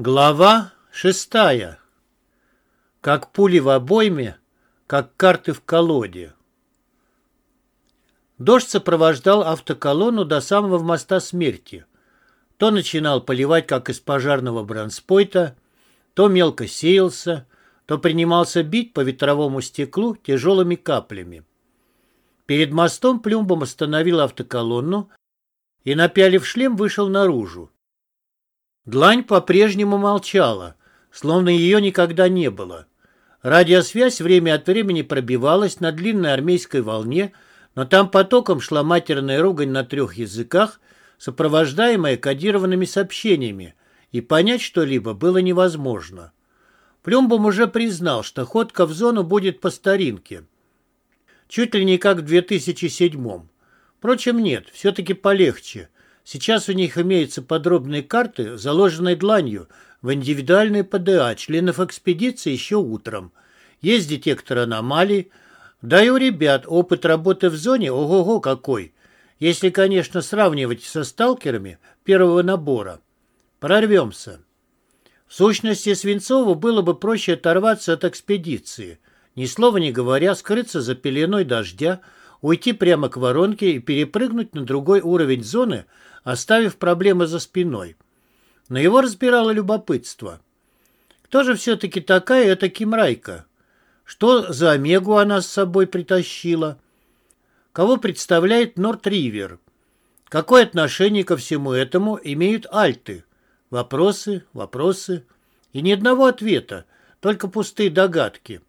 Глава шестая. Как пули в обойме, как карты в колоде. Дождь сопровождал автоколонну до самого моста смерти. То начинал поливать, как из пожарного бронспойта, то мелко сеялся, то принимался бить по ветровому стеклу тяжелыми каплями. Перед мостом Плюмбом остановил автоколонну и, напялив шлем, вышел наружу. Длань по-прежнему молчала, словно ее никогда не было. Радиосвязь время от времени пробивалась на длинной армейской волне, но там потоком шла матерная ругань на трех языках, сопровождаемая кодированными сообщениями, и понять что-либо было невозможно. Плюмбом уже признал, что ходка в зону будет по старинке. Чуть ли не как в 2007-м. Впрочем, нет, все-таки полегче – Сейчас у них имеются подробные карты, заложенные дланью, в индивидуальные ПДА членов экспедиции еще утром. Есть детектор аномалий. Да и у ребят опыт работы в зоне ого-го какой. Если, конечно, сравнивать со сталкерами первого набора. Прорвемся. В сущности, Свинцову было бы проще оторваться от экспедиции. Ни слова не говоря, скрыться за пеленой дождя, уйти прямо к воронке и перепрыгнуть на другой уровень зоны – оставив проблемы за спиной. Но его разбирало любопытство. Кто же все-таки такая эта Кимрайка? Что за Омегу она с собой притащила? Кого представляет Норт-Ривер? Какое отношение ко всему этому имеют альты? Вопросы, вопросы. И ни одного ответа, только пустые догадки.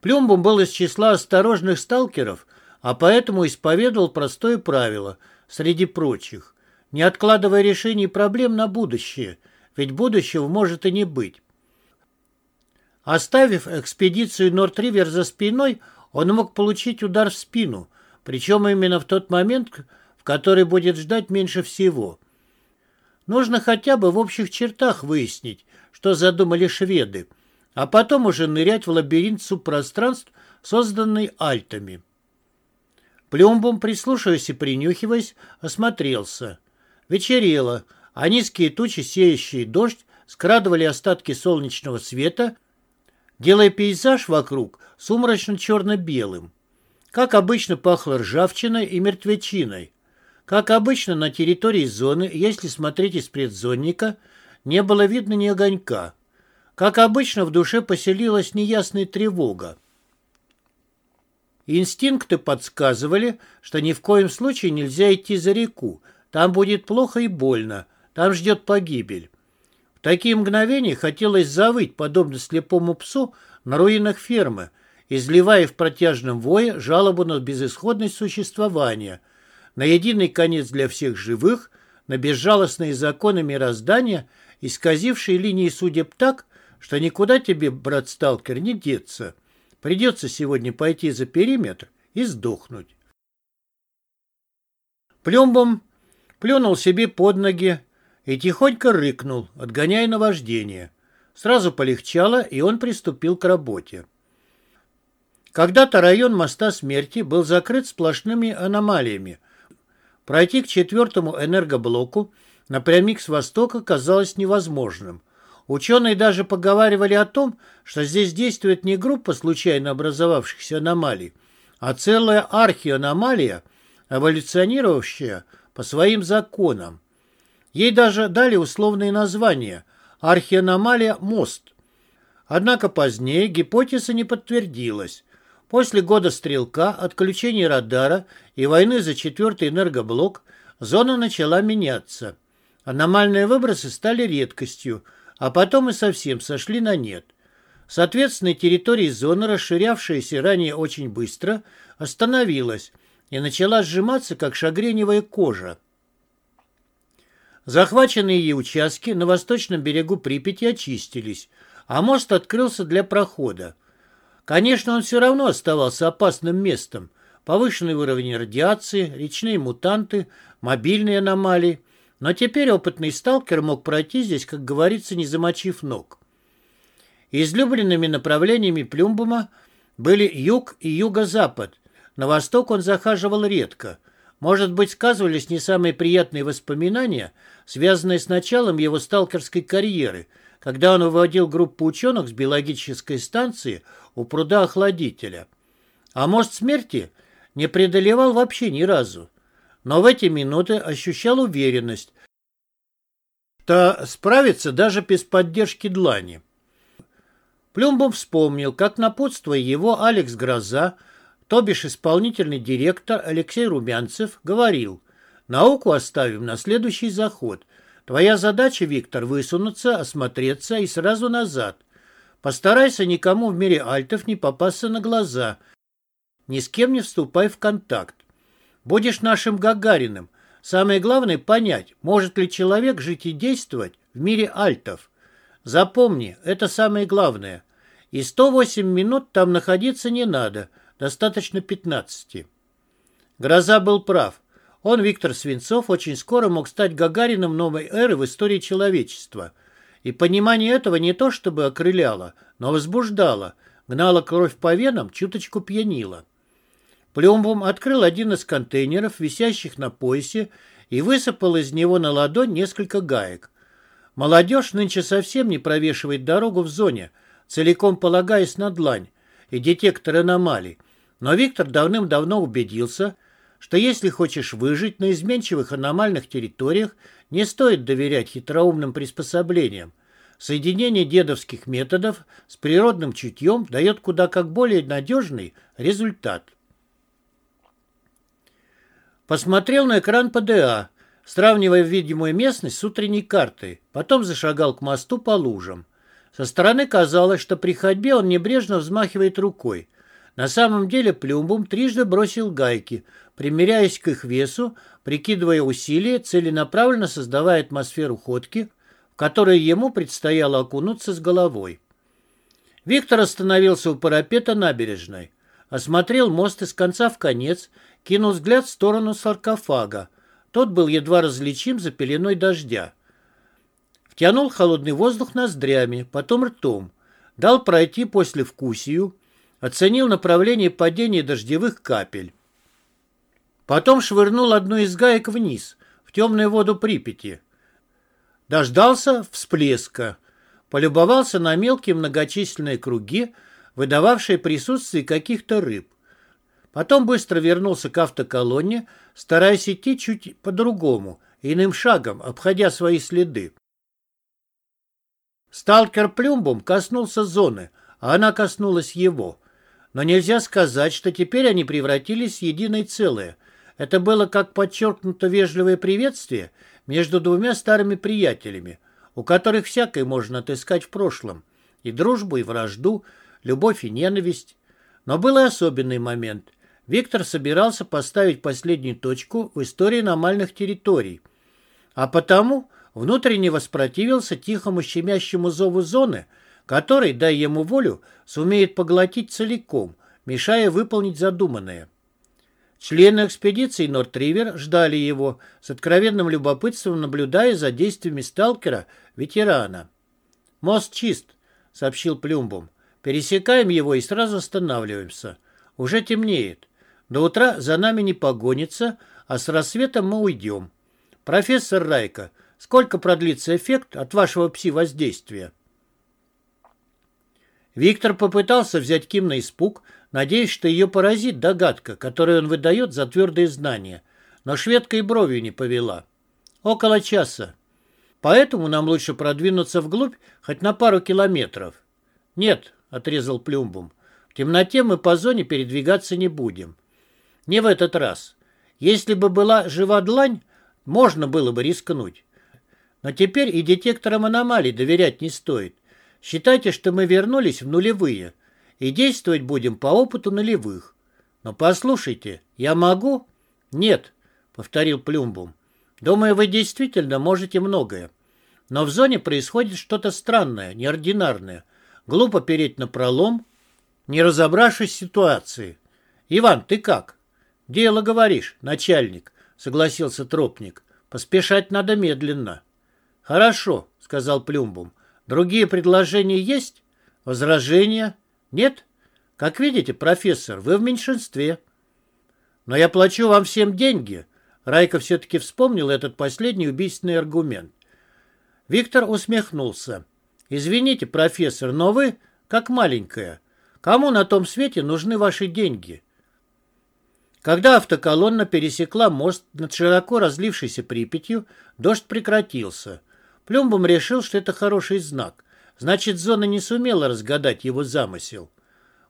Плюмбум был из числа осторожных сталкеров, а поэтому исповедовал простое правило – среди прочих, не откладывая решений проблем на будущее, ведь будущего может и не быть. Оставив экспедицию Норт-Ривер за спиной, он мог получить удар в спину, причем именно в тот момент, в который будет ждать меньше всего. Нужно хотя бы в общих чертах выяснить, что задумали шведы, а потом уже нырять в лабиринт субпространств, созданный альтами. Плюмбом, прислушиваясь и принюхиваясь, осмотрелся. Вечерело, а низкие тучи, сеющие дождь, скрадывали остатки солнечного света, делая пейзаж вокруг сумрачно-черно-белым. Как обычно пахло ржавчиной и мертвечиной. Как обычно на территории зоны, если смотреть из предзонника, не было видно ни огонька. Как обычно в душе поселилась неясная тревога. Инстинкты подсказывали, что ни в коем случае нельзя идти за реку. Там будет плохо и больно. Там ждет погибель. В такие мгновения хотелось завыть, подобно слепому псу, на руинах фермы, изливая в протяжном вое жалобу на безысходность существования, на единый конец для всех живых, на безжалостные законы мироздания, исказившие линии судеб так, что никуда тебе, брат-сталкер, не деться. Придется сегодня пойти за периметр и сдохнуть. Плюмбом плюнул себе под ноги и тихонько рыкнул, отгоняя наваждение. Сразу полегчало, и он приступил к работе. Когда-то район моста смерти был закрыт сплошными аномалиями. Пройти к четвертому энергоблоку напрямик с востока казалось невозможным. Ученые даже поговаривали о том, что здесь действует не группа случайно образовавшихся аномалий, а целая архианомалия, эволюционировавшая по своим законам. Ей даже дали условные названия – архианомалия «Мост». Однако позднее гипотеза не подтвердилась. После года стрелка, отключения радара и войны за четвертый энергоблок зона начала меняться. Аномальные выбросы стали редкостью – а потом и совсем сошли на нет. Соответственно, территория зоны, расширявшаяся ранее очень быстро, остановилась и начала сжиматься, как шагреневая кожа. Захваченные ей участки на восточном берегу Припяти очистились, а мост открылся для прохода. Конечно, он все равно оставался опасным местом. Повышенный уровень радиации, речные мутанты, мобильные аномалии – но теперь опытный сталкер мог пройти здесь, как говорится, не замочив ног. Излюбленными направлениями Плюмбума были юг и юго-запад. На восток он захаживал редко. Может быть, сказывались не самые приятные воспоминания, связанные с началом его сталкерской карьеры, когда он выводил группу ученых с биологической станции у пруда охладителя. А мост смерти не преодолевал вообще ни разу. Но в эти минуты ощущал уверенность, что справится даже без поддержки длани. Плюмбом вспомнил, как напутствуя его Алекс Гроза, то бишь исполнительный директор Алексей Румянцев, говорил, «Науку оставим на следующий заход. Твоя задача, Виктор, высунуться, осмотреться и сразу назад. Постарайся никому в мире альтов не попасться на глаза. Ни с кем не вступай в контакт. Будешь нашим Гагариным. Самое главное понять, может ли человек жить и действовать в мире альтов. Запомни, это самое главное. И 108 минут там находиться не надо, достаточно 15. Гроза был прав. Он, Виктор Свинцов, очень скоро мог стать Гагарином новой эры в истории человечества. И понимание этого не то чтобы окрыляло, но возбуждало, гнало кровь по венам, чуточку пьянило. Плюмбум открыл один из контейнеров, висящих на поясе, и высыпал из него на ладонь несколько гаек. Молодежь нынче совсем не провешивает дорогу в зоне, целиком полагаясь на длань и детектор аномалий. Но Виктор давным-давно убедился, что если хочешь выжить на изменчивых аномальных территориях, не стоит доверять хитроумным приспособлениям. Соединение дедовских методов с природным чутьем дает куда как более надежный результат. Посмотрел на экран ПДА, сравнивая видимую местность с утренней картой, потом зашагал к мосту по лужам. Со стороны казалось, что при ходьбе он небрежно взмахивает рукой. На самом деле Плюмбум трижды бросил гайки, примеряясь к их весу, прикидывая усилия, целенаправленно создавая атмосферу ходки, в которой ему предстояло окунуться с головой. Виктор остановился у парапета набережной, осмотрел мост из конца в конец, кинул взгляд в сторону саркофага, тот был едва различим за пеленой дождя. Втянул холодный воздух ноздрями, потом ртом. Дал пройти после вкусию, оценил направление падения дождевых капель. Потом швырнул одну из гаек вниз, в темную воду Припяти. Дождался всплеска. Полюбовался на мелкие многочисленные круги, выдававшие присутствие каких-то рыб. Потом быстро вернулся к автоколонне, стараясь идти чуть по-другому, иным шагом, обходя свои следы. Сталкер Плюмбом коснулся зоны, а она коснулась его. Но нельзя сказать, что теперь они превратились в единое целое. Это было как подчеркнуто вежливое приветствие между двумя старыми приятелями, у которых всякое можно отыскать в прошлом. И дружбу, и вражду, любовь и ненависть. Но был и особенный момент – Виктор собирался поставить последнюю точку в истории аномальных территорий, а потому внутренне воспротивился тихому щемящему зову зоны, который, дай ему волю, сумеет поглотить целиком, мешая выполнить задуманное. Члены экспедиции Нортривер ждали его, с откровенным любопытством наблюдая за действиями сталкера-ветерана. «Мост чист», — сообщил Плюмбум. «Пересекаем его и сразу останавливаемся. Уже темнеет. До утра за нами не погонится, а с рассветом мы уйдем. Профессор Райка, сколько продлится эффект от вашего пси-воздействия? Виктор попытался взять Ким на испуг, надеясь, что ее поразит догадка, которую он выдает за твердые знания. Но шведка и бровью не повела. Около часа. Поэтому нам лучше продвинуться вглубь хоть на пару километров. Нет, отрезал Плюмбум. В темноте мы по зоне передвигаться не будем. Не в этот раз. Если бы была жива длань, можно было бы рискнуть. Но теперь и детекторам аномалий доверять не стоит. Считайте, что мы вернулись в нулевые и действовать будем по опыту нулевых. Но послушайте, я могу? Нет, повторил Плюмбум. Думаю, вы действительно можете многое. Но в зоне происходит что-то странное, неординарное. Глупо переть на пролом, не разобравшись ситуации. Иван, ты как? «Дело, говоришь, начальник», — согласился Тропник. «Поспешать надо медленно». «Хорошо», — сказал Плюмбум. «Другие предложения есть? Возражения? Нет? Как видите, профессор, вы в меньшинстве». «Но я плачу вам всем деньги», Райка все-таки вспомнил этот последний убийственный аргумент. Виктор усмехнулся. «Извините, профессор, но вы как маленькая. Кому на том свете нужны ваши деньги?» Когда автоколонна пересекла мост над широко разлившейся Припятью, дождь прекратился. Плюмбом решил, что это хороший знак. Значит, зона не сумела разгадать его замысел.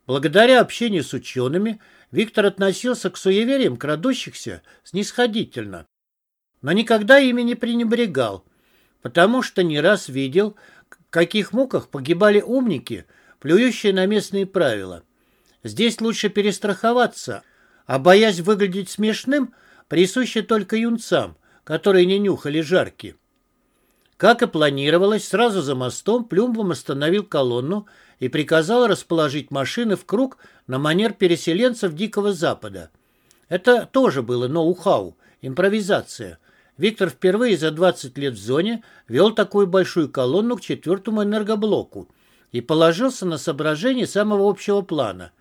Благодаря общению с учеными Виктор относился к суевериям крадущихся снисходительно, но никогда ими не пренебрегал, потому что не раз видел, в каких муках погибали умники, плюющие на местные правила. Здесь лучше перестраховаться, а боясь выглядеть смешным, присуща только юнцам, которые не нюхали жарки. Как и планировалось, сразу за мостом Плюмбом остановил колонну и приказал расположить машины в круг на манер переселенцев Дикого Запада. Это тоже было ноу-хау, импровизация. Виктор впервые за 20 лет в зоне вел такую большую колонну к четвертому энергоблоку и положился на соображение самого общего плана.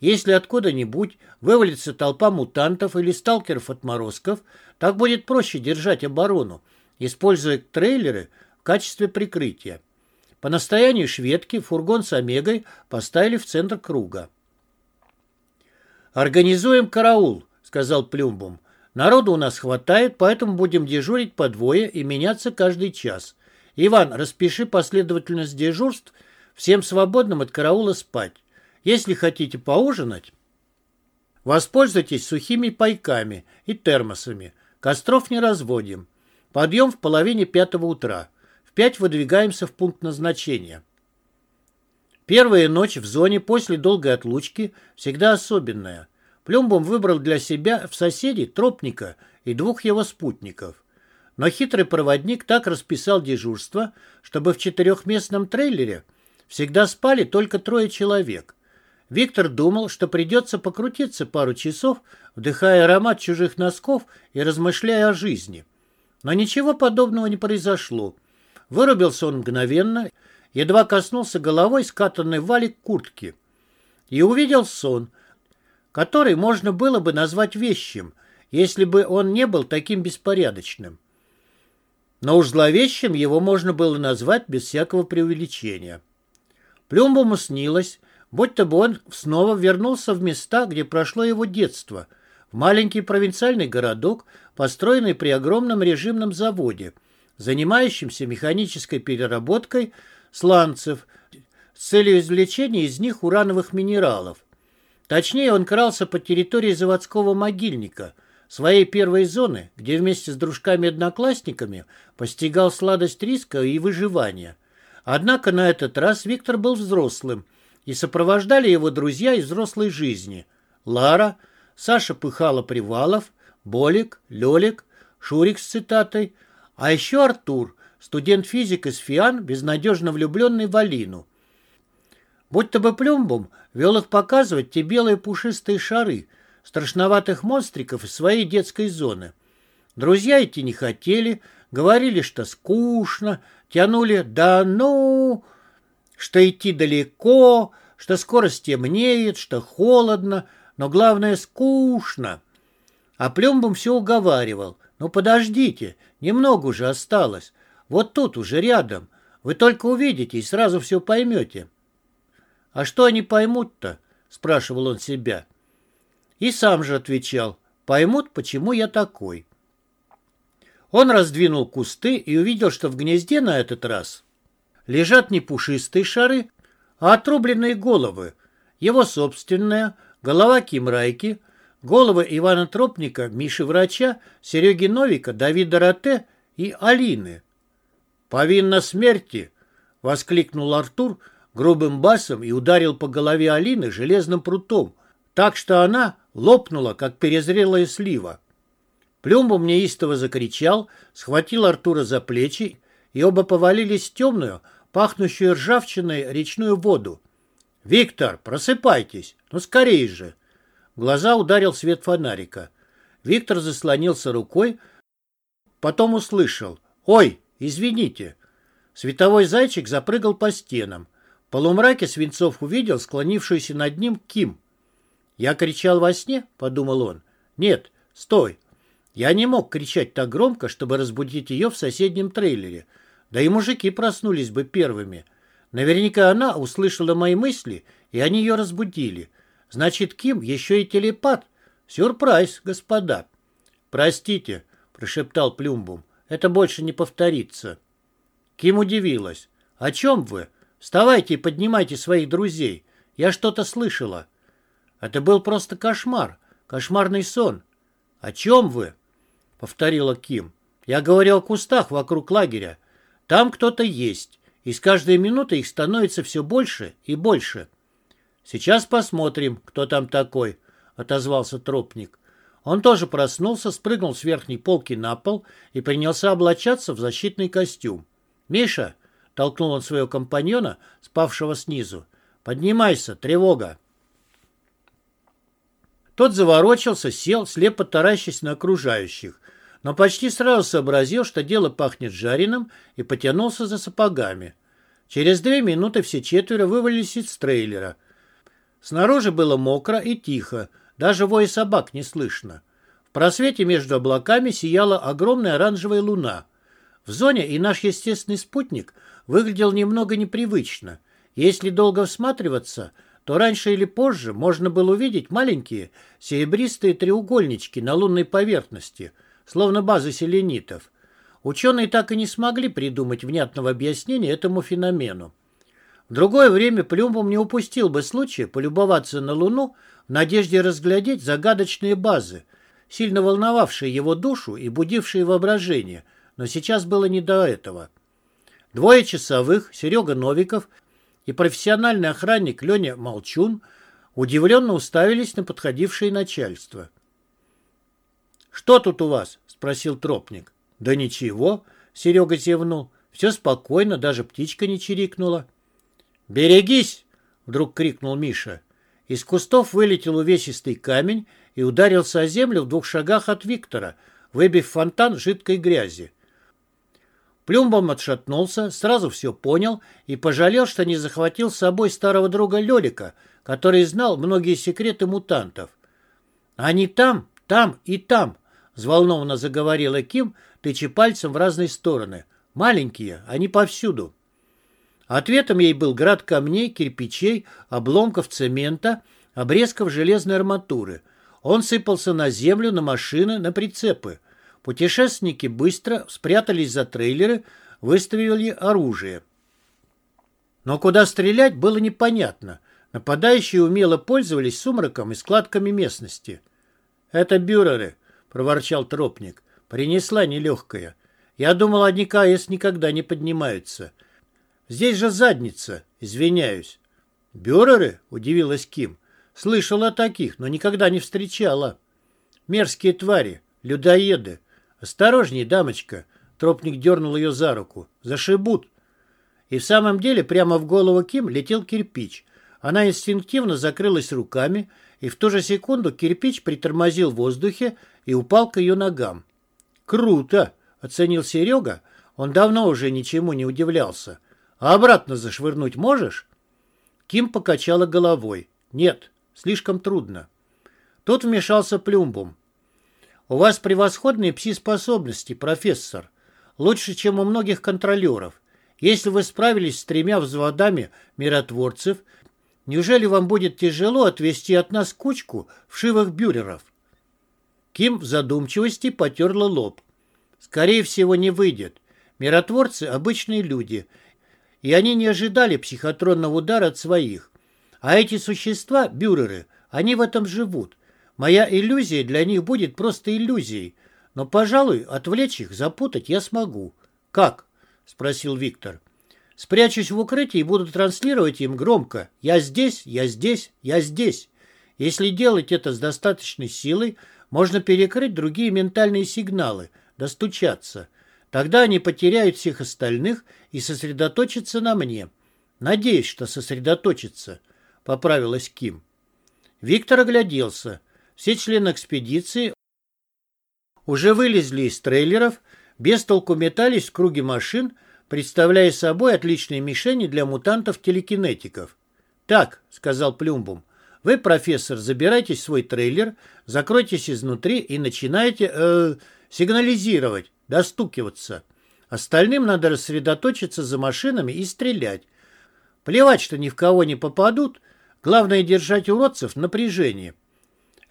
Если откуда-нибудь вывалится толпа мутантов или сталкеров-отморозков, так будет проще держать оборону, используя трейлеры в качестве прикрытия. По настоянию шведки фургон с Омегой поставили в центр круга. «Организуем караул», — сказал Плюмбум. «Народу у нас хватает, поэтому будем дежурить по двое и меняться каждый час. Иван, распиши последовательность дежурств, всем свободным от караула спать. Если хотите поужинать, воспользуйтесь сухими пайками и термосами. Костров не разводим. Подъем в половине пятого утра. В пять выдвигаемся в пункт назначения. Первая ночь в зоне после долгой отлучки всегда особенная. Плюмбом выбрал для себя в соседей тропника и двух его спутников. Но хитрый проводник так расписал дежурство, чтобы в четырехместном трейлере всегда спали только трое человек. Виктор думал, что придется покрутиться пару часов, вдыхая аромат чужих носков и размышляя о жизни – но ничего подобного не произошло. Вырубился он мгновенно, едва коснулся головой скатанной валик куртки. И увидел сон, который можно было бы назвать вещим, если бы он не был таким беспорядочным. Но уж зловещим его можно было назвать без всякого преувеличения. Плюмбому снилось, будто бы он снова вернулся в места, где прошло его детство – в маленький провинциальный городок, построенный при огромном режимном заводе, занимающемся механической переработкой сланцев с целью извлечения из них урановых минералов. Точнее, он крался по территории заводского могильника, своей первой зоны, где вместе с дружками-одноклассниками постигал сладость риска и выживания. Однако на этот раз Виктор был взрослым, и сопровождали его друзья из взрослой жизни. Лара – Саша Пыхало-Привалов, Болик, Лёлик, Шурик с цитатой, а еще Артур, студент-физик из ФИАН, безнадежно влюбленный в Алину. Будь-то бы плюмбом вел их показывать те белые пушистые шары, страшноватых монстриков из своей детской зоны. Друзья идти не хотели, говорили, что скучно, тянули «да ну», что идти далеко, что скоро стемнеет, что холодно, но главное скучно. А Плюмбом все уговаривал. Ну подождите, немного уже осталось. Вот тут уже рядом. Вы только увидите и сразу все поймете. А что они поймут-то? Спрашивал он себя. И сам же отвечал. Поймут, почему я такой. Он раздвинул кусты и увидел, что в гнезде на этот раз лежат не пушистые шары, а отрубленные головы. Его собственная, голова Кимрайки, головы Ивана Тропника, Миши Врача, Сереги Новика, Давида Роте и Алины. «Повинна смерти!» — воскликнул Артур грубым басом и ударил по голове Алины железным прутом, так что она лопнула, как перезрелая слива. Плюмбом неистово закричал, схватил Артура за плечи, и оба повалились в темную, пахнущую ржавчиной речную воду. «Виктор, просыпайтесь! Ну, скорее же!» В глаза ударил свет фонарика. Виктор заслонился рукой, потом услышал. «Ой, извините!» Световой зайчик запрыгал по стенам. В полумраке Свинцов увидел склонившуюся над ним Ким. «Я кричал во сне?» — подумал он. «Нет, стой!» Я не мог кричать так громко, чтобы разбудить ее в соседнем трейлере. Да и мужики проснулись бы первыми. Наверняка она услышала мои мысли, и они ее разбудили. Значит, Ким еще и телепат. Сюрприз, господа. Простите, прошептал Плюмбум. Это больше не повторится. Ким удивилась. «О чем вы? Вставайте и поднимайте своих друзей. Я что-то слышала». «Это был просто кошмар. Кошмарный сон». «О чем вы?» — повторила Ким. «Я говорил о кустах вокруг лагеря. Там кто-то есть, и с каждой минутой их становится все больше и больше». «Сейчас посмотрим, кто там такой», — отозвался тропник. Он тоже проснулся, спрыгнул с верхней полки на пол и принялся облачаться в защитный костюм. «Миша!» — толкнул он своего компаньона, спавшего снизу. «Поднимайся, тревога!» Тот заворочился, сел, слепо таращась на окружающих, но почти сразу сообразил, что дело пахнет жареным, и потянулся за сапогами. Через две минуты все четверо вывалились из трейлера. Снаружи было мокро и тихо, даже воя собак не слышно. В просвете между облаками сияла огромная оранжевая луна — в зоне и наш естественный спутник выглядел немного непривычно. Если долго всматриваться, то раньше или позже можно было увидеть маленькие серебристые треугольнички на лунной поверхности, словно базы селенитов. Ученые так и не смогли придумать внятного объяснения этому феномену. В другое время Плюмбом не упустил бы случая полюбоваться на Луну в надежде разглядеть загадочные базы, сильно волновавшие его душу и будившие воображение – но сейчас было не до этого. Двое часовых, Серега Новиков и профессиональный охранник Леня Молчун, удивленно уставились на подходившее начальство. «Что тут у вас?» — спросил Тропник. «Да ничего», — Серега зевнул. «Все спокойно, даже птичка не чирикнула». «Берегись!» — вдруг крикнул Миша. Из кустов вылетел увесистый камень и ударился о землю в двух шагах от Виктора, выбив фонтан жидкой грязи. Плюмбом отшатнулся, сразу все понял и пожалел, что не захватил с собой старого друга Лелика, который знал многие секреты мутантов. «Они там, там и там», — взволнованно заговорила Ким, тыча пальцем в разные стороны. «Маленькие, они повсюду». Ответом ей был град камней, кирпичей, обломков цемента, обрезков железной арматуры. Он сыпался на землю, на машины, на прицепы. Путешественники быстро спрятались за трейлеры, выставили оружие. Но куда стрелять было непонятно. Нападающие умело пользовались сумраком и складками местности. «Это бюреры», — проворчал тропник. «Принесла нелегкая. Я думал, они КС никогда не поднимаются. Здесь же задница, извиняюсь». «Бюреры?» — удивилась Ким. «Слышала о таких, но никогда не встречала». «Мерзкие твари, людоеды. «Осторожней, дамочка!» Тропник дернул ее за руку. «Зашибут!» И в самом деле прямо в голову Ким летел кирпич. Она инстинктивно закрылась руками, и в ту же секунду кирпич притормозил в воздухе и упал к ее ногам. «Круто!» — оценил Серега. Он давно уже ничему не удивлялся. «А обратно зашвырнуть можешь?» Ким покачала головой. «Нет, слишком трудно». Тут вмешался Плюмбум. У вас превосходные пси-способности, профессор. Лучше, чем у многих контролеров. Если вы справились с тремя взводами миротворцев, неужели вам будет тяжело отвести от нас кучку вшивых бюреров? Ким в задумчивости потерла лоб. Скорее всего, не выйдет. Миротворцы — обычные люди, и они не ожидали психотронного удара от своих. А эти существа, бюреры, они в этом живут — Моя иллюзия для них будет просто иллюзией, но, пожалуй, отвлечь их, запутать я смогу. «Как?» — спросил Виктор. «Спрячусь в укрытии и буду транслировать им громко. Я здесь, я здесь, я здесь. Если делать это с достаточной силой, можно перекрыть другие ментальные сигналы, достучаться. Тогда они потеряют всех остальных и сосредоточатся на мне. Надеюсь, что сосредоточатся», — поправилась Ким. Виктор огляделся. Все члены экспедиции уже вылезли из трейлеров, без толку метались в круге машин, представляя собой отличные мишени для мутантов-телекинетиков. «Так», — сказал Плюмбум, — Вы, профессор, забирайте свой трейлер, закройтесь изнутри и начинайте э, сигнализировать, достукиваться. Остальным надо рассредоточиться за машинами и стрелять. Плевать, что ни в кого не попадут. Главное держать уродцев в напряжении.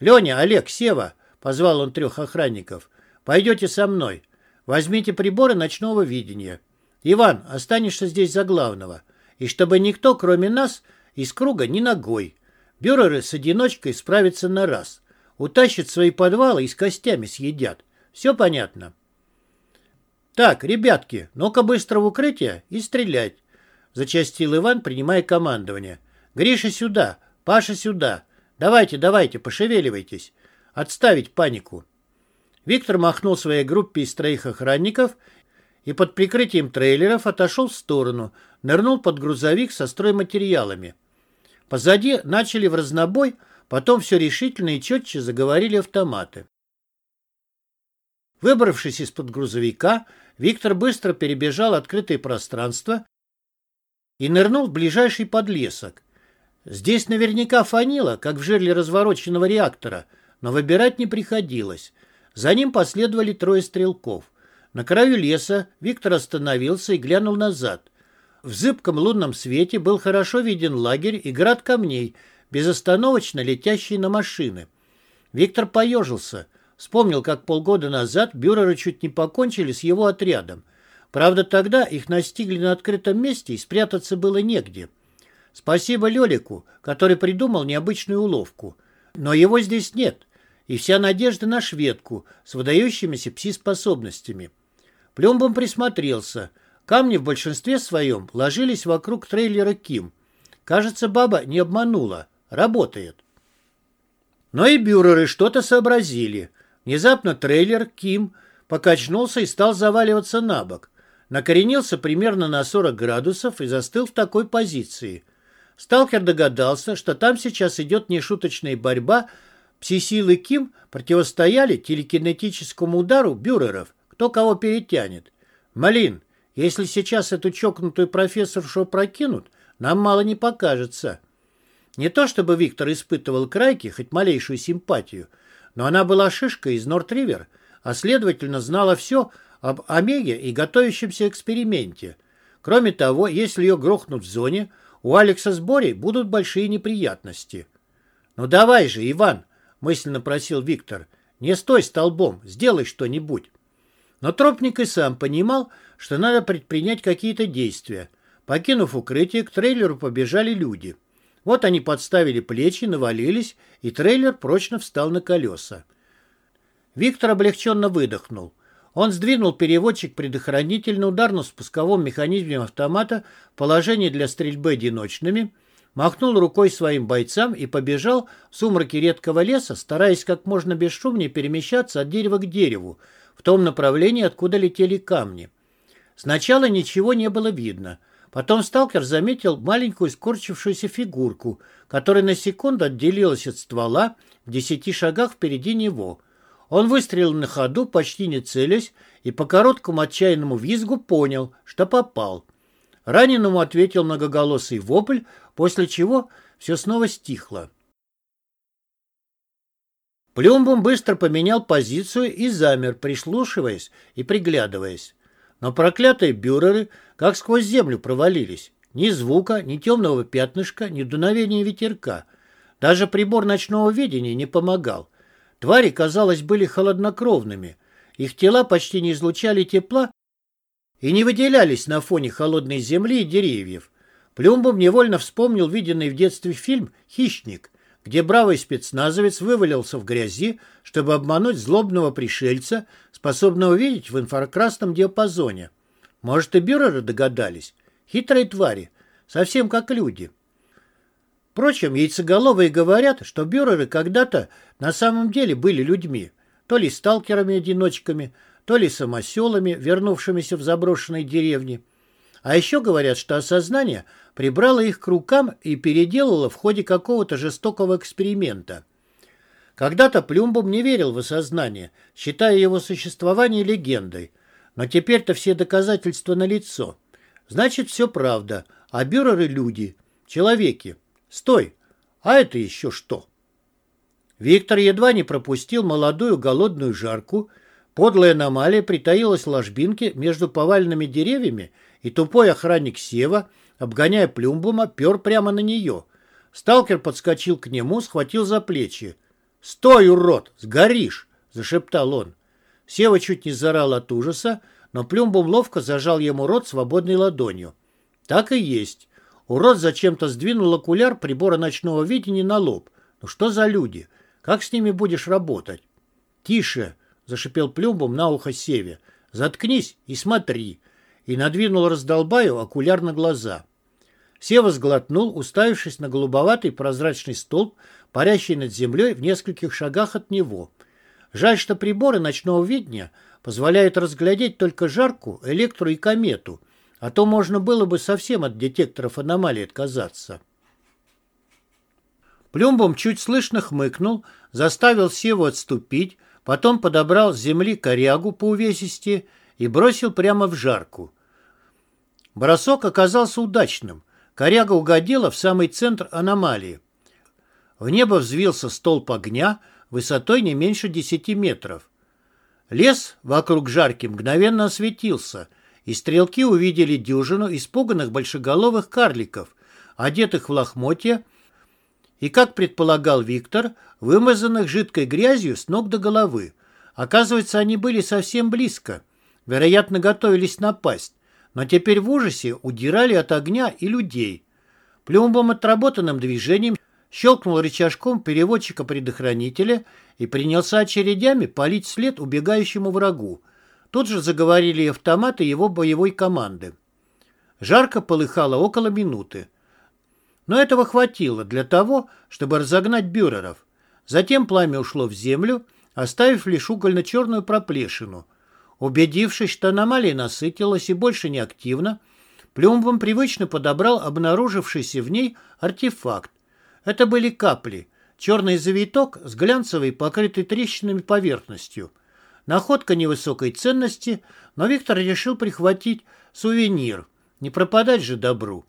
«Леня, Олег, Сева!» — позвал он трех охранников. «Пойдете со мной. Возьмите приборы ночного видения. Иван, останешься здесь за главного. И чтобы никто, кроме нас, из круга ни ногой. Бюреры с одиночкой справятся на раз. Утащат свои подвалы и с костями съедят. Все понятно?» «Так, ребятки, ну-ка быстро в укрытие и стрелять», — зачастил Иван, принимая командование. «Гриша сюда, Паша сюда. Давайте, давайте, пошевеливайтесь. Отставить панику». Виктор махнул своей группе из троих охранников и под прикрытием трейлеров отошел в сторону, нырнул под грузовик со стройматериалами. Позади начали в разнобой, потом все решительно и четче заговорили автоматы. Выбравшись из-под грузовика, Виктор быстро перебежал открытое пространство и нырнул в ближайший подлесок. Здесь наверняка фанило, как в жерле развороченного реактора, но выбирать не приходилось. За ним последовали трое стрелков. На краю леса Виктор остановился и глянул назад. В зыбком лунном свете был хорошо виден лагерь и град камней, безостановочно летящие на машины. Виктор поежился. Вспомнил, как полгода назад бюреры чуть не покончили с его отрядом. Правда, тогда их настигли на открытом месте, и спрятаться было негде. Спасибо Лелику, который придумал необычную уловку. Но его здесь нет, и вся надежда на шведку с выдающимися пси-способностями. Плюмбом присмотрелся. Камни в большинстве своем ложились вокруг трейлера Ким. Кажется, баба не обманула. Работает. Но и бюреры что-то сообразили. Внезапно трейлер Ким покачнулся и стал заваливаться на бок. Накоренился примерно на 40 градусов и застыл в такой позиции. Сталкер догадался, что там сейчас идет нешуточная борьба. Пси-силы Ким противостояли телекинетическому удару бюреров. Кто кого перетянет. Малин, если сейчас эту чокнутую профессоршу прокинут, нам мало не покажется. Не то чтобы Виктор испытывал Крайке хоть малейшую симпатию – но она была шишкой из Норт-Ривер, а следовательно знала все об Омеге и готовящемся эксперименте. Кроме того, если ее грохнут в зоне, у Алекса с Борей будут большие неприятности. «Ну давай же, Иван!» — мысленно просил Виктор. «Не стой столбом, сделай что-нибудь». Но Тропник и сам понимал, что надо предпринять какие-то действия. Покинув укрытие, к трейлеру побежали люди — вот они подставили плечи, навалились, и трейлер прочно встал на колеса. Виктор облегченно выдохнул. Он сдвинул переводчик предохранитель на ударно-спусковом механизме автомата в положение для стрельбы одиночными, махнул рукой своим бойцам и побежал в сумраке редкого леса, стараясь как можно бесшумнее перемещаться от дерева к дереву, в том направлении, откуда летели камни. Сначала ничего не было видно — Потом сталкер заметил маленькую скорчившуюся фигурку, которая на секунду отделилась от ствола в десяти шагах впереди него. Он выстрелил на ходу, почти не целясь, и по короткому отчаянному визгу понял, что попал. Раненому ответил многоголосый вопль, после чего все снова стихло. Плюмбом быстро поменял позицию и замер, прислушиваясь и приглядываясь. Но проклятые бюреры как сквозь землю провалились. Ни звука, ни темного пятнышка, ни дуновения ветерка. Даже прибор ночного видения не помогал. Твари, казалось, были холоднокровными. Их тела почти не излучали тепла и не выделялись на фоне холодной земли и деревьев. Плюмбом невольно вспомнил виденный в детстве фильм «Хищник», где бравый спецназовец вывалился в грязи, чтобы обмануть злобного пришельца, способного видеть в инфракрасном диапазоне. Может, и бюреры догадались. Хитрые твари, совсем как люди. Впрочем, яйцеголовые говорят, что бюреры когда-то на самом деле были людьми, то ли сталкерами-одиночками, то ли самоселами, вернувшимися в заброшенные деревни. А еще говорят, что осознание прибрало их к рукам и переделало в ходе какого-то жестокого эксперимента. Когда-то Плюмбом не верил в осознание, считая его существование легендой. Но теперь-то все доказательства налицо. Значит, все правда. А бюреры — люди, человеки. Стой! А это еще что? Виктор едва не пропустил молодую голодную жарку. Подлая аномалия притаилась в ложбинке между поваленными деревьями, и тупой охранник Сева, обгоняя Плюмбума, пер прямо на нее. Сталкер подскочил к нему, схватил за плечи. «Стой, урод! Сгоришь!» — зашептал он. Сева чуть не зарал от ужаса, но Плюмбум ловко зажал ему рот свободной ладонью. Так и есть. Урод зачем-то сдвинул окуляр прибора ночного видения на лоб. Ну что за люди? Как с ними будешь работать? Тише, зашипел Плюмбум на ухо Севе. Заткнись и смотри. И надвинул раздолбаю окуляр на глаза. Сева сглотнул, уставившись на голубоватый прозрачный столб, парящий над землей в нескольких шагах от него. Жаль, что приборы ночного видения позволяют разглядеть только жарку, электру и комету, а то можно было бы совсем от детекторов аномалий отказаться. Плюмбом чуть слышно хмыкнул, заставил Севу отступить, потом подобрал с земли корягу по увесисти и бросил прямо в жарку. Бросок оказался удачным. Коряга угодила в самый центр аномалии. В небо взвился столб огня высотой не меньше десяти метров. Лес вокруг жарки мгновенно осветился, и стрелки увидели дюжину испуганных большеголовых карликов, одетых в лохмотья, и, как предполагал Виктор, вымазанных жидкой грязью с ног до головы. Оказывается, они были совсем близко, вероятно, готовились напасть, но теперь в ужасе удирали от огня и людей. Плюмбом отработанным движением щелкнул рычажком переводчика-предохранителя и принялся очередями палить след убегающему врагу. Тут же заговорили автоматы его боевой команды. Жарко полыхало около минуты. Но этого хватило для того, чтобы разогнать бюреров. Затем пламя ушло в землю, оставив лишь угольно-черную проплешину. Убедившись, что аномалия насытилась и больше не активна, Плюмбом привычно подобрал обнаружившийся в ней артефакт. Это были капли, черный завиток с глянцевой, покрытой трещинами поверхностью. Находка невысокой ценности, но Виктор решил прихватить сувенир. Не пропадать же добру.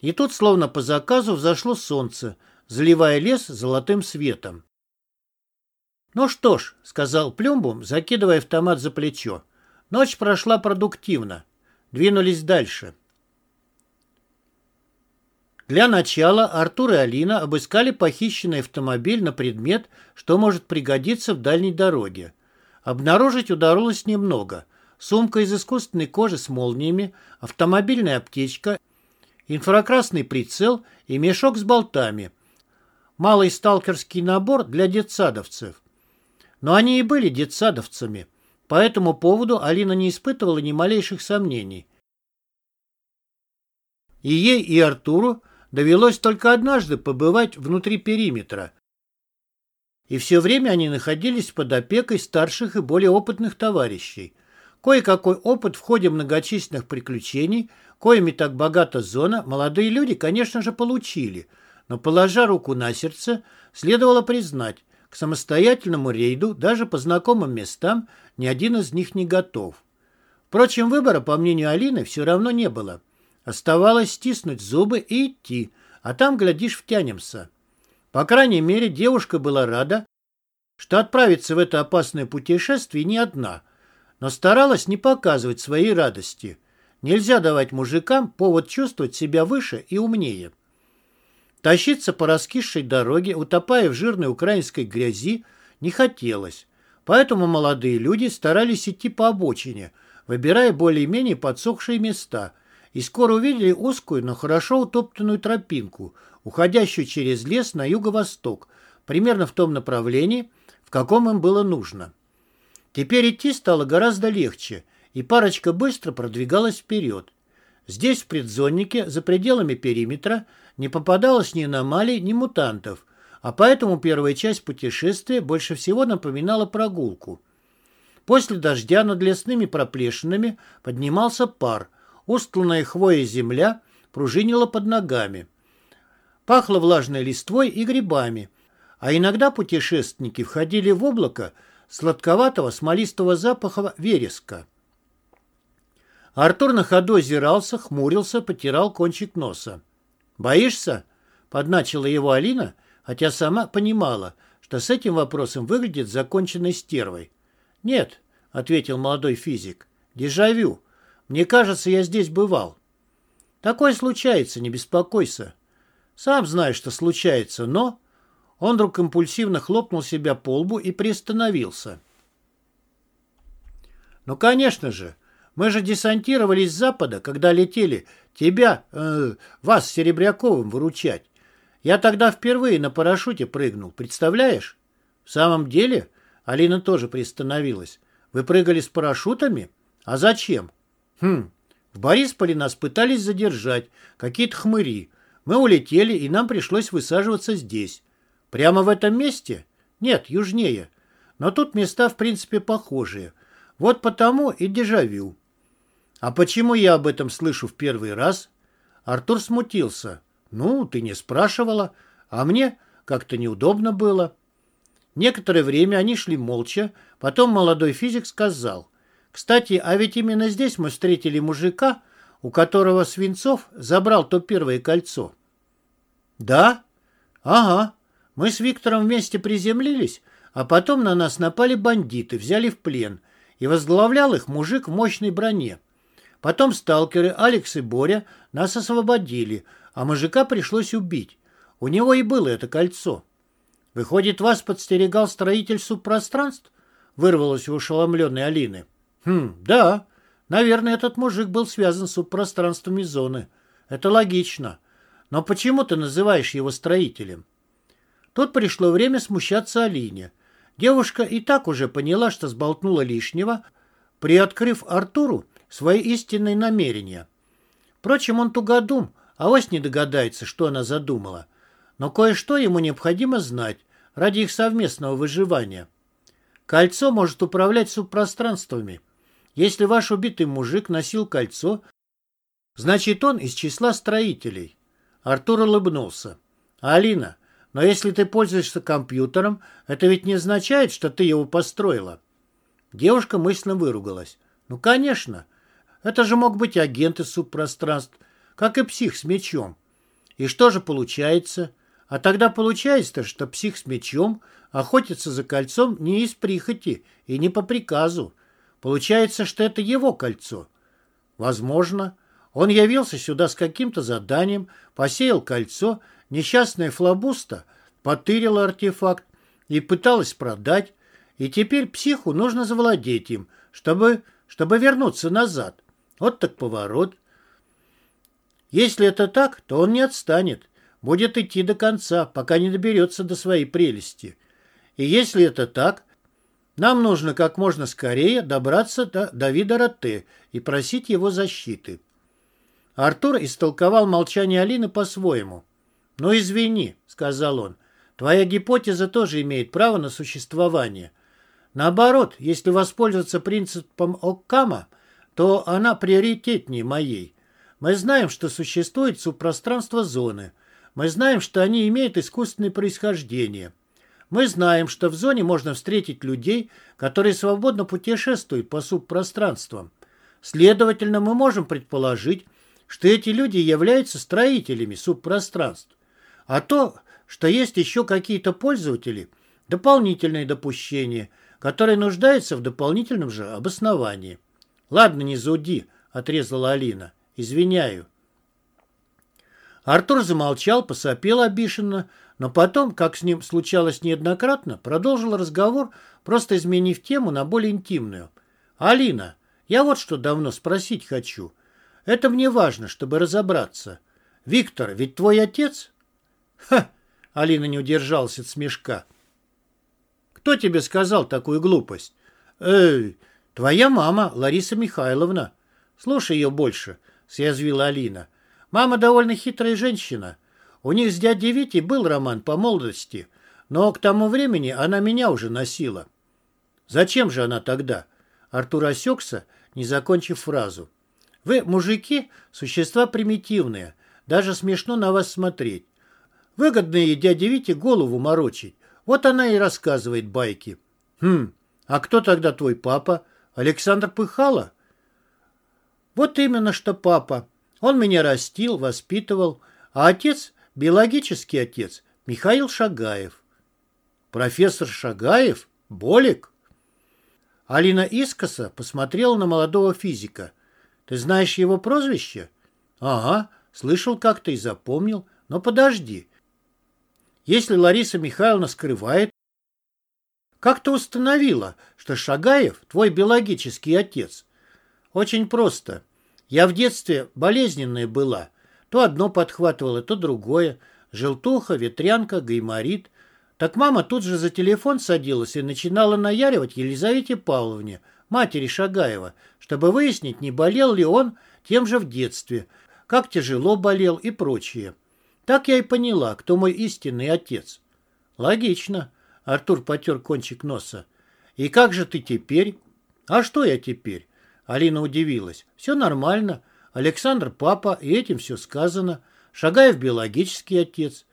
И тут, словно по заказу, взошло солнце, заливая лес золотым светом. «Ну что ж», — сказал Плюмбум, закидывая автомат за плечо. «Ночь прошла продуктивно. Двинулись дальше». Для начала Артур и Алина обыскали похищенный автомобиль на предмет, что может пригодиться в дальней дороге. Обнаружить удалось немного. Сумка из искусственной кожи с молниями, автомобильная аптечка, инфракрасный прицел и мешок с болтами. Малый сталкерский набор для детсадовцев. Но они и были детсадовцами. По этому поводу Алина не испытывала ни малейших сомнений. И ей, и Артуру довелось только однажды побывать внутри периметра. И все время они находились под опекой старших и более опытных товарищей. Кое-какой опыт в ходе многочисленных приключений, коими так богата зона, молодые люди, конечно же, получили, но, положа руку на сердце, следовало признать, к самостоятельному рейду даже по знакомым местам ни один из них не готов. Впрочем, выбора, по мнению Алины, все равно не было. Оставалось стиснуть зубы и идти, а там, глядишь, втянемся. По крайней мере, девушка была рада, что отправиться в это опасное путешествие не одна, но старалась не показывать своей радости. Нельзя давать мужикам повод чувствовать себя выше и умнее. Тащиться по раскисшей дороге, утопая в жирной украинской грязи, не хотелось. Поэтому молодые люди старались идти по обочине, выбирая более-менее подсохшие места – и скоро увидели узкую, но хорошо утоптанную тропинку, уходящую через лес на юго-восток, примерно в том направлении, в каком им было нужно. Теперь идти стало гораздо легче, и парочка быстро продвигалась вперед. Здесь, в предзоннике, за пределами периметра, не попадалось ни аномалий, ни мутантов, а поэтому первая часть путешествия больше всего напоминала прогулку. После дождя над лесными проплешинами поднимался пар – Устланная хвоей земля пружинила под ногами. Пахло влажной листвой и грибами, а иногда путешественники входили в облако сладковатого смолистого запаха вереска. Артур на ходу озирался, хмурился, потирал кончик носа. «Боишься?» — подначила его Алина, хотя сама понимала, что с этим вопросом выглядит законченной стервой. «Нет», — ответил молодой физик, — «дежавю. Мне кажется, я здесь бывал». «Такое случается, не беспокойся». «Сам знаешь, что случается, но...» Он вдруг импульсивно хлопнул себя по лбу и приостановился. «Ну, конечно же. Мы же десантировались с запада, когда летели тебя, э, вас с Серебряковым выручать. Я тогда впервые на парашюте прыгнул, представляешь? В самом деле, Алина тоже приостановилась. Вы прыгали с парашютами? А зачем? Хм, в Борисполе нас пытались задержать, какие-то хмыри. Мы улетели, и нам пришлось высаживаться здесь. Прямо в этом месте? Нет, южнее. Но тут места, в принципе, похожие. Вот потому и дежавю. А почему я об этом слышу в первый раз? Артур смутился. Ну, ты не спрашивала, а мне как-то неудобно было. Некоторое время они шли молча, потом молодой физик сказал. Кстати, а ведь именно здесь мы встретили мужика, у которого Свинцов забрал то первое кольцо. Да? Ага. Мы с Виктором вместе приземлились, а потом на нас напали бандиты, взяли в плен, и возглавлял их мужик в мощной броне. Потом сталкеры Алекс и Боря нас освободили, а мужика пришлось убить. У него и было это кольцо. Выходит, вас подстерегал строитель субпространств? Вырвалось у ошеломленной Алины. Хм, да. Наверное, этот мужик был связан с субпространствами зоны. Это логично. Но почему ты называешь его строителем? Тут пришло время смущаться Алине. Девушка и так уже поняла, что сболтнула лишнего, приоткрыв Артуру свои истинные намерения. Впрочем, он тугодум, а ось не догадается, что она задумала. Но кое-что ему необходимо знать ради их совместного выживания. Кольцо может управлять субпространствами. Если ваш убитый мужик носил кольцо, значит он из числа строителей. Артур улыбнулся. «Алина, но если ты пользуешься компьютером, это ведь не означает, что ты его построила». Девушка мысленно выругалась. «Ну, конечно. Это же мог быть агент из субпространств, как и псих с мечом. И что же получается? А тогда получается, что псих с мечом охотится за кольцом не из прихоти и не по приказу. Получается, что это его кольцо. Возможно. Он явился сюда с каким-то заданием, посеял кольцо, несчастная флабуста потырила артефакт и пыталась продать, и теперь психу нужно завладеть им, чтобы, чтобы вернуться назад. Вот так поворот. Если это так, то он не отстанет. Будет идти до конца, пока не доберется до своей прелести. И если это так, нам нужно как можно скорее добраться до Давида Ротте и просить его защиты. Артур истолковал молчание Алины по-своему. «Ну, извини», — сказал он, — «твоя гипотеза тоже имеет право на существование. Наоборот, если воспользоваться принципом Оккама, то она приоритетнее моей. Мы знаем, что существует субпространство зоны. Мы знаем, что они имеют искусственное происхождение. Мы знаем, что в зоне можно встретить людей, которые свободно путешествуют по субпространствам. Следовательно, мы можем предположить, что эти люди являются строителями субпространств. А то, что есть еще какие-то пользователи, дополнительное допущение, которые нуждаются в дополнительном же обосновании. «Ладно, не зуди», — отрезала Алина. «Извиняю». Артур замолчал, посопел обиженно, но потом, как с ним случалось неоднократно, продолжил разговор, просто изменив тему на более интимную. «Алина, я вот что давно спросить хочу. Это мне важно, чтобы разобраться. Виктор, ведь твой отец?» «Ха!» — Алина не удержалась от смешка. «Кто тебе сказал такую глупость?» «Эй, «Твоя мама, Лариса Михайловна». «Слушай ее больше», — съязвила Алина. «Мама довольно хитрая женщина. У них с дядей Витей был роман по молодости, но к тому времени она меня уже носила». «Зачем же она тогда?» Артур осекся, не закончив фразу. «Вы, мужики, существа примитивные. Даже смешно на вас смотреть. Выгодно ей дяде Вите голову морочить. Вот она и рассказывает байки». «Хм, а кто тогда твой папа?» Александр Пыхало? Вот именно что папа. Он меня растил, воспитывал, а отец, биологический отец, Михаил Шагаев. Профессор Шагаев? Болик? Алина искоса посмотрела на молодого физика. Ты знаешь его прозвище? Ага, слышал как-то и запомнил. Но подожди. Если Лариса Михайловна скрывает, как ты установила, что Шагаев твой биологический отец? Очень просто. Я в детстве болезненная была. То одно подхватывала, то другое. Желтуха, ветрянка, гайморит. Так мама тут же за телефон садилась и начинала наяривать Елизавете Павловне, матери Шагаева, чтобы выяснить, не болел ли он тем же в детстве, как тяжело болел и прочее. Так я и поняла, кто мой истинный отец. Логично. Артур потер кончик носа. И как же ты теперь? А что я теперь? Алина удивилась. Все нормально. Александр папа, и этим все сказано. Шагаев биологический отец.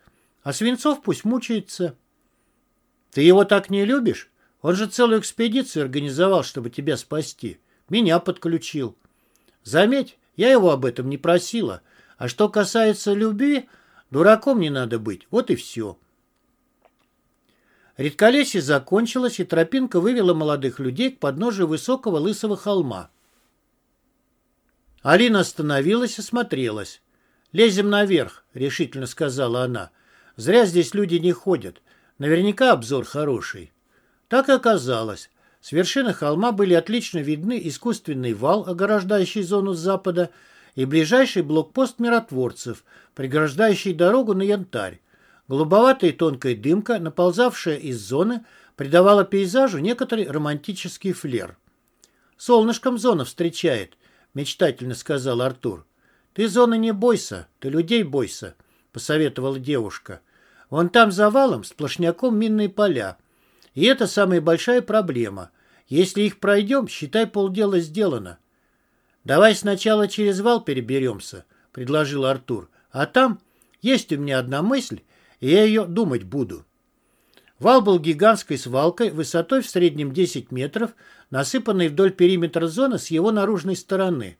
А Свинцов пусть мучается. Ты его так не любишь? Он же целую экспедицию организовал, чтобы тебя спасти. Меня подключил. Заметь, я его об этом не просила. А что касается любви, дураком не надо быть. Вот и все. Редколесье закончилось, и тропинка вывела молодых людей к подножию высокого лысого холма. Алина остановилась и смотрелась. «Лезем наверх», — решительно сказала она. «Зря здесь люди не ходят. Наверняка обзор хороший». Так и оказалось. С вершины холма были отлично видны искусственный вал, ограждающий зону с запада, и ближайший блокпост миротворцев, преграждающий дорогу на янтарь. Голубоватая тонкая дымка, наползавшая из зоны, придавала пейзажу некоторый романтический флер. «Солнышком зона встречает», — мечтательно сказал Артур. «Ты зоны не бойся, ты людей бойся», — посоветовала девушка. «Вон там за валом сплошняком минные поля. И это самая большая проблема. Если их пройдем, считай, полдела сделано». «Давай сначала через вал переберемся», — предложил Артур. «А там есть у меня одна мысль, я ее думать буду. Вал был гигантской свалкой высотой в среднем 10 метров, насыпанной вдоль периметра зоны с его наружной стороны.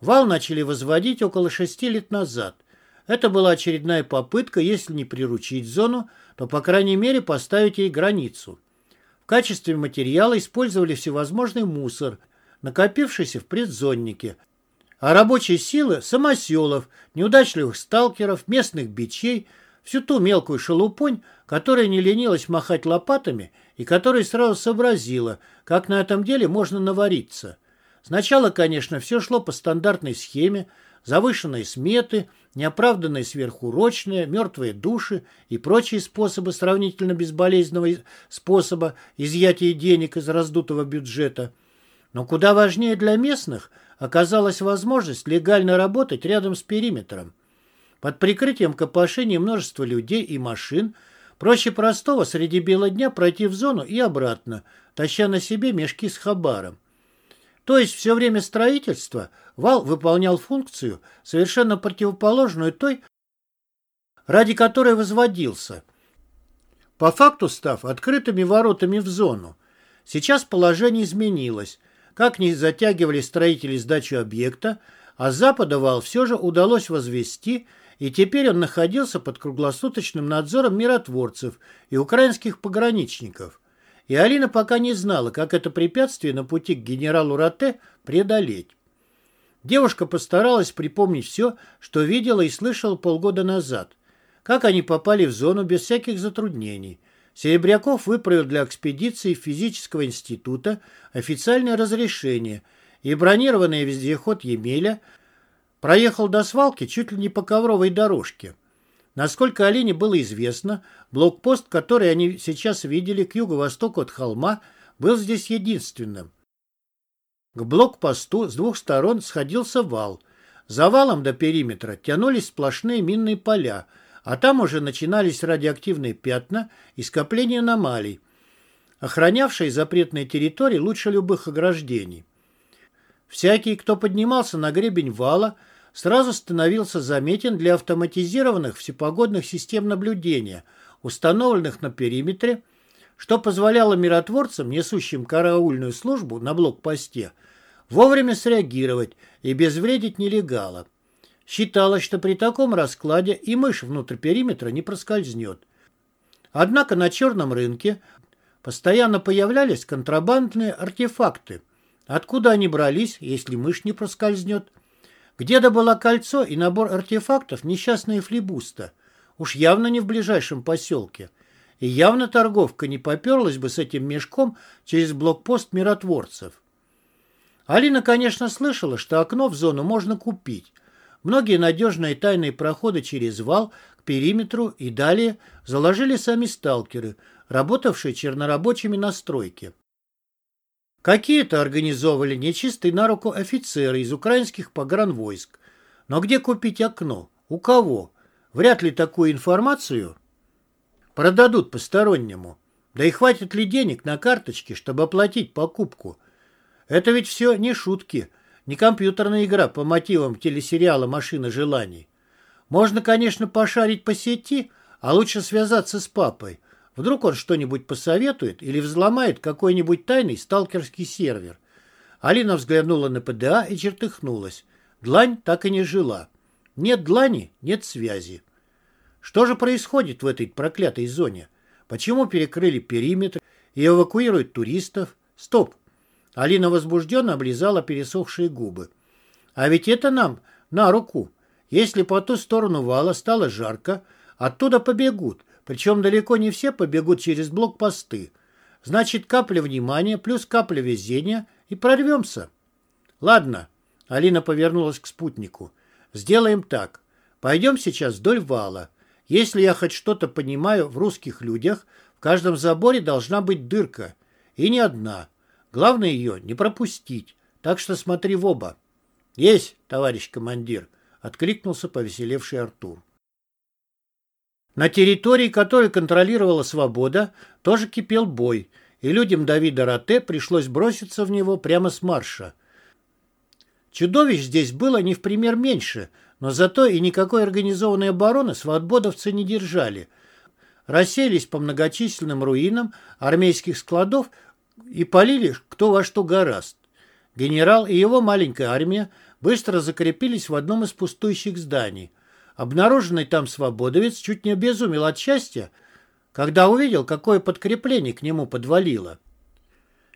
Вал начали возводить около шести лет назад. Это была очередная попытка, если не приручить зону, то, по крайней мере, поставить ей границу. В качестве материала использовали всевозможный мусор, накопившийся в предзоннике, а рабочие силы – самоселов, неудачливых сталкеров, местных бичей – всю ту мелкую шелупонь, которая не ленилась махать лопатами и которая сразу сообразила, как на этом деле можно навариться. Сначала, конечно, все шло по стандартной схеме, завышенные сметы, неоправданные сверхурочные, мертвые души и прочие способы сравнительно безболезненного способа изъятия денег из раздутого бюджета. Но куда важнее для местных оказалась возможность легально работать рядом с периметром. Под прикрытием копошения множества людей и машин проще простого среди бела дня пройти в зону и обратно, таща на себе мешки с хабаром. То есть все время строительства вал выполнял функцию, совершенно противоположную той, ради которой возводился, по факту став открытыми воротами в зону. Сейчас положение изменилось. Как ни затягивали строители сдачу объекта, а с запада вал все же удалось возвести – и теперь он находился под круглосуточным надзором миротворцев и украинских пограничников. И Алина пока не знала, как это препятствие на пути к генералу Роте преодолеть. Девушка постаралась припомнить все, что видела и слышала полгода назад. Как они попали в зону без всяких затруднений. Серебряков выправил для экспедиции физического института официальное разрешение, и бронированный вездеход Емеля – Проехал до свалки чуть ли не по ковровой дорожке. Насколько Алине было известно, блокпост, который они сейчас видели к юго-востоку от холма, был здесь единственным. К блокпосту с двух сторон сходился вал. За валом до периметра тянулись сплошные минные поля, а там уже начинались радиоактивные пятна и скопления аномалий, охранявшие запретные территории лучше любых ограждений. Всякий, кто поднимался на гребень вала, сразу становился заметен для автоматизированных всепогодных систем наблюдения, установленных на периметре, что позволяло миротворцам, несущим караульную службу на блокпосте, вовремя среагировать и обезвредить нелегала. Считалось, что при таком раскладе и мышь внутрь периметра не проскользнет. Однако на черном рынке постоянно появлялись контрабандные артефакты. Откуда они брались, если мышь не проскользнет? Где-то было кольцо и набор артефактов несчастные флибуста. Уж явно не в ближайшем поселке. И явно торговка не поперлась бы с этим мешком через блокпост миротворцев. Алина, конечно, слышала, что окно в зону можно купить. Многие надежные тайные проходы через вал к периметру и далее заложили сами сталкеры, работавшие чернорабочими на стройке. Какие-то организовывали нечистые на руку офицеры из украинских погранвойск. Но где купить окно? У кого? Вряд ли такую информацию продадут постороннему. Да и хватит ли денег на карточке, чтобы оплатить покупку? Это ведь все не шутки, не компьютерная игра по мотивам телесериала «Машина желаний». Можно, конечно, пошарить по сети, а лучше связаться с папой. Вдруг он что-нибудь посоветует или взломает какой-нибудь тайный сталкерский сервер. Алина взглянула на ПДА и чертыхнулась. Длань так и не жила. Нет длани, нет связи. Что же происходит в этой проклятой зоне? Почему перекрыли периметр и эвакуируют туристов? Стоп! Алина возбужденно облизала пересохшие губы. А ведь это нам на руку. Если по ту сторону вала стало жарко, оттуда побегут. Причем далеко не все побегут через блокпосты. Значит, капля внимания плюс капля везения и прорвемся. Ладно, Алина повернулась к спутнику. Сделаем так. Пойдем сейчас вдоль вала. Если я хоть что-то понимаю в русских людях, в каждом заборе должна быть дырка. И не одна. Главное ее не пропустить. Так что смотри в оба. Есть, товарищ командир, откликнулся повеселевший Артур. На территории, которую контролировала «Свобода», тоже кипел бой, и людям Давида Роте пришлось броситься в него прямо с марша. Чудовищ здесь было не в пример меньше, но зато и никакой организованной обороны свободовцы не держали. Расселись по многочисленным руинам армейских складов и полили кто во что гораст. Генерал и его маленькая армия быстро закрепились в одном из пустующих зданий. Обнаруженный там свободовец чуть не обезумел от счастья, когда увидел, какое подкрепление к нему подвалило.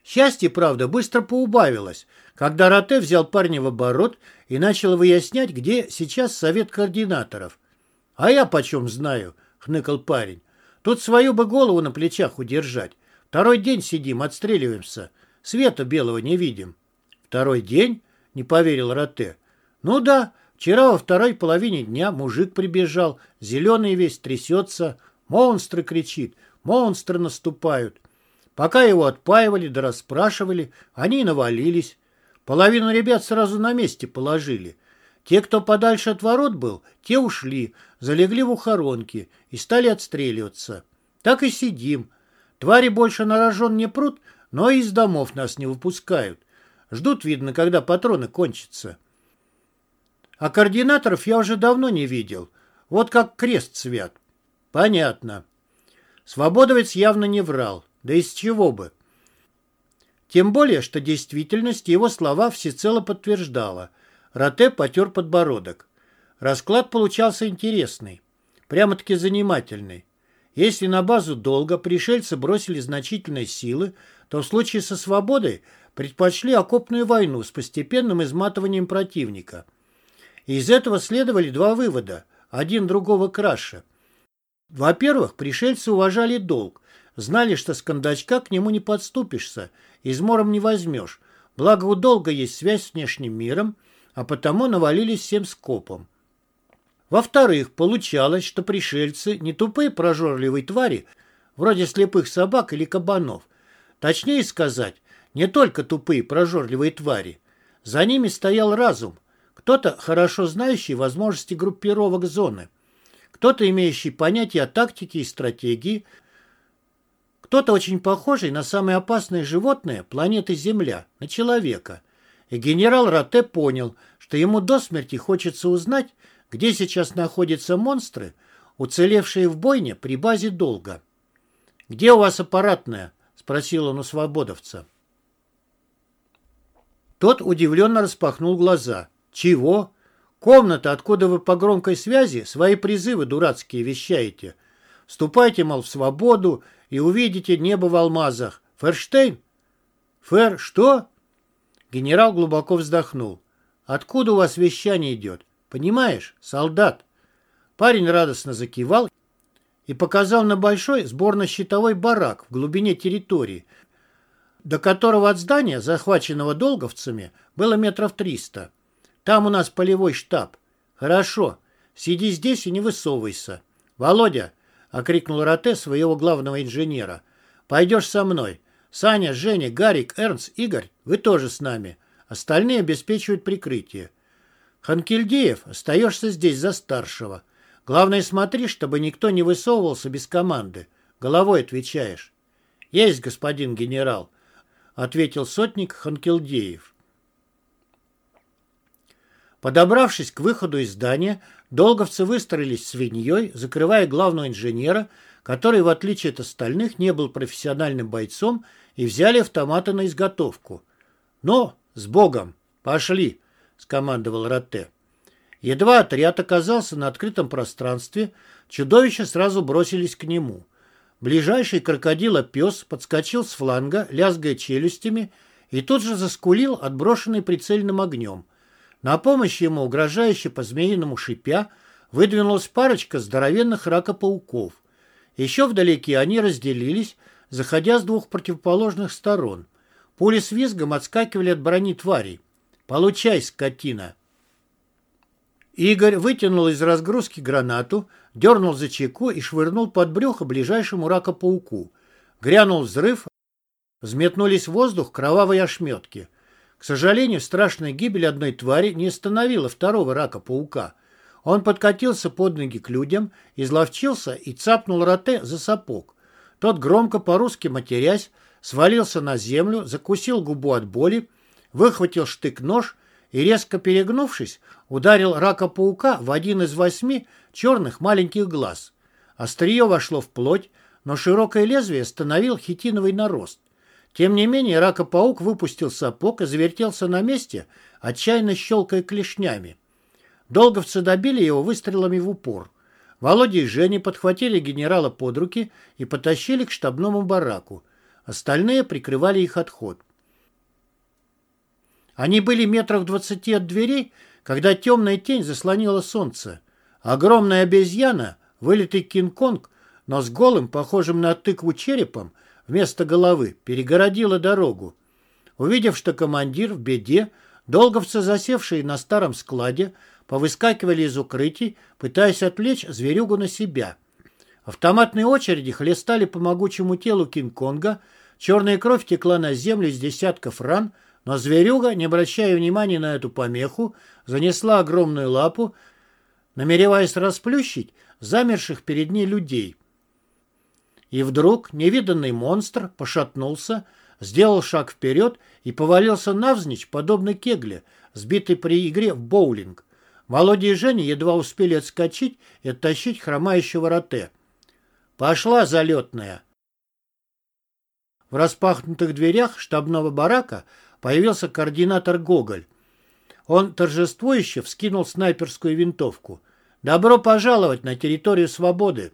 Счастье, правда, быстро поубавилось, когда Роте взял парня в оборот и начал выяснять, где сейчас совет координаторов. «А я почем знаю?» — хныкал парень. «Тут свою бы голову на плечах удержать. Второй день сидим, отстреливаемся. Света белого не видим». «Второй день?» — не поверил Роте. «Ну да, вчера во второй половине дня мужик прибежал, зеленый весь трясется, монстры кричит, монстры наступают. Пока его отпаивали да расспрашивали, они навалились. Половину ребят сразу на месте положили. Те, кто подальше от ворот был, те ушли, залегли в ухоронки и стали отстреливаться. Так и сидим. Твари больше на рожон не прут, но и из домов нас не выпускают. Ждут, видно, когда патроны кончатся. А координаторов я уже давно не видел. Вот как крест свят. Понятно. Свободовец явно не врал. Да из чего бы? Тем более, что действительность его слова всецело подтверждала. Роте потер подбородок. Расклад получался интересный. Прямо-таки занимательный. Если на базу долго пришельцы бросили значительные силы, то в случае со свободой предпочли окопную войну с постепенным изматыванием противника. Из этого следовали два вывода, один другого краше. Во-первых, пришельцы уважали долг, Знали, что с кондачка к нему не подступишься, измором не возьмешь. Благо у долга есть связь с внешним миром, а потому навалились всем скопом. Во-вторых, получалось, что пришельцы не тупые прожорливые твари, вроде слепых собак или кабанов. Точнее сказать, не только тупые прожорливые твари. За ними стоял разум, кто-то хорошо знающий возможности группировок зоны, кто-то имеющий понятие о тактике и стратегии, кто-то очень похожий на самое опасное животное планеты Земля, на человека. И генерал Роте понял, что ему до смерти хочется узнать, где сейчас находятся монстры, уцелевшие в бойне при базе Долга. «Где у вас аппаратная?» – спросил он у свободовца. Тот удивленно распахнул глаза. «Чего? Комната, откуда вы по громкой связи свои призывы дурацкие вещаете?» Ступайте, мол, в свободу и увидите небо в алмазах. Ферштейн? Фер, что? Генерал глубоко вздохнул. Откуда у вас вещание идет? Понимаешь, солдат? Парень радостно закивал и показал на большой сборно-щитовой барак в глубине территории, до которого от здания, захваченного долговцами, было метров триста. Там у нас полевой штаб. Хорошо, сиди здесь и не высовывайся. Володя, — окрикнул Роте своего главного инженера, — пойдешь со мной. Саня, Женя, Гарик, Эрнст, Игорь, вы тоже с нами. Остальные обеспечивают прикрытие. Ханкельдеев, остаешься здесь за старшего. Главное, смотри, чтобы никто не высовывался без команды. Головой отвечаешь. Есть, господин генерал, ответил сотник Ханкельдеев. Подобравшись к выходу из здания, долговцы выстроились свиньей, закрывая главного инженера, который, в отличие от остальных, не был профессиональным бойцом, и взяли автоматы на изготовку. «Ну, с Богом! Пошли!» — скомандовал Ротте. Едва отряд оказался на открытом пространстве, чудовища сразу бросились к нему. Ближайший крокодила-пес подскочил с фланга, лязгая челюстями, и тут же заскулил, отброшенный прицельным огнем. На помощь ему, угрожающе по-змеиному шипя, выдвинулась парочка здоровенных ракопауков. Еще вдалеке они разделились, заходя с двух противоположных сторон. Пули с визгом отскакивали от брони тварей. «Получай, скотина!» Игорь вытянул из разгрузки гранату, дернул за чеку и швырнул под брюхо ближайшему ракопауку. Грянул взрыв, взметнулись в воздух кровавые ошметки. Сожалению, страшная гибель одной твари не остановила второго рака-паука. Он подкатился под ноги к людям, изловчился и цапнул роте за сапог. Тот, громко по-русски матерясь, свалился на землю, закусил губу от боли, выхватил штык-нож и, резко перегнувшись, ударил рака-паука в один из восьми черных маленьких глаз. Острие вошло в плоть, но широкое лезвие остановил хитиновый нарост. Тем не менее, рака-паук выпустил сапог и завертелся на месте, отчаянно щелкая клешнями. Долговцы добили его выстрелами в упор. Володя и Женя подхватили генерала под руки и потащили к штабному бараку. Остальные прикрывали их отход. Они были метров двадцати от дверей, когда темная тень заслонила солнце. Огромная обезьяна, вылитый Кинг-Конг, но с голым, похожим на тыкву черепом, вместо головы, перегородила дорогу. Увидев, что командир в беде, долговцы, засевшие на старом складе, повыскакивали из укрытий, пытаясь отвлечь зверюгу на себя. Автоматные очереди хлестали по могучему телу Кинг-Конга, черная кровь текла на землю из десятков ран, но зверюга, не обращая внимания на эту помеху, занесла огромную лапу, намереваясь расплющить замерших перед ней людей. И вдруг невиданный монстр пошатнулся, сделал шаг вперед и повалился навзничь, подобно кегле, сбитый при игре в боулинг. Володя и Женя едва успели отскочить и оттащить хромающего роте. «Пошла залетная!» В распахнутых дверях штабного барака появился координатор Гоголь. Он торжествующе вскинул снайперскую винтовку. «Добро пожаловать на территорию свободы!»